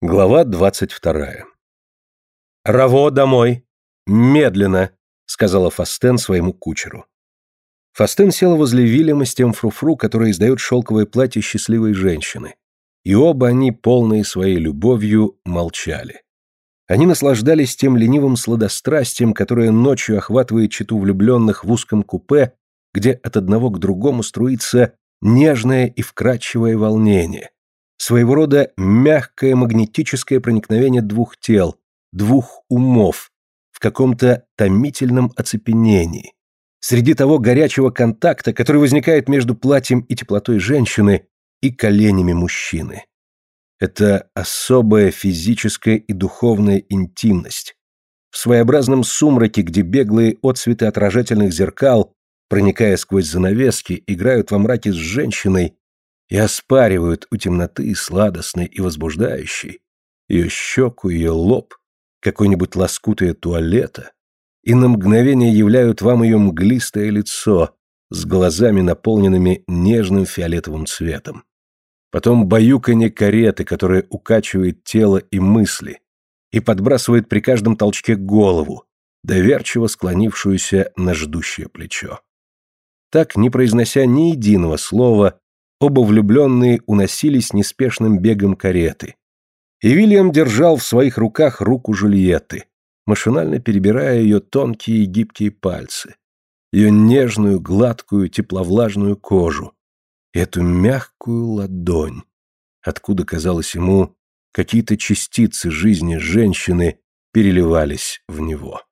Глава двадцать вторая. «Раво домой! Медленно!» — сказала Фастен своему кучеру. Фастен села возле Вильяма с тем фруфру, который издает шелковое платье счастливой женщины. И оба они, полные своей любовью, молчали. Они наслаждались тем ленивым сладострастием, которое ночью охватывает читу влюбленных в узком купе, где от одного к другому струится нежное и вкрадчивое волнение, своего рода мягкое магнетическое проникновение двух тел, двух умов, в каком-то томительном оцепенении. Среди того горячего контакта, который возникает между платьем и теплотой женщины и коленями мужчины. Это особая физическая и духовная интимность. В своеобразном сумраке, где беглые отцветы отражательных зеркал, проникая сквозь занавески, играют во мраке с женщиной, и оспаривают у темноты сладостной и возбуждающей ее щеку, ее лоб, какой-нибудь лоскутое туалета, и на мгновение являют вам ее мглистое лицо с глазами, наполненными нежным фиолетовым цветом. Потом баюканье кареты, которая укачивает тело и мысли, и подбрасывает при каждом толчке голову, доверчиво склонившуюся на ждущее плечо. Так, не произнося ни единого слова, Оба влюбленные уносились неспешным бегом кареты. И Вильям держал в своих руках руку Жульетты, машинально перебирая ее тонкие и гибкие пальцы, ее нежную, гладкую, тепловлажную кожу, эту мягкую ладонь, откуда, казалось ему, какие-то частицы жизни женщины переливались в него.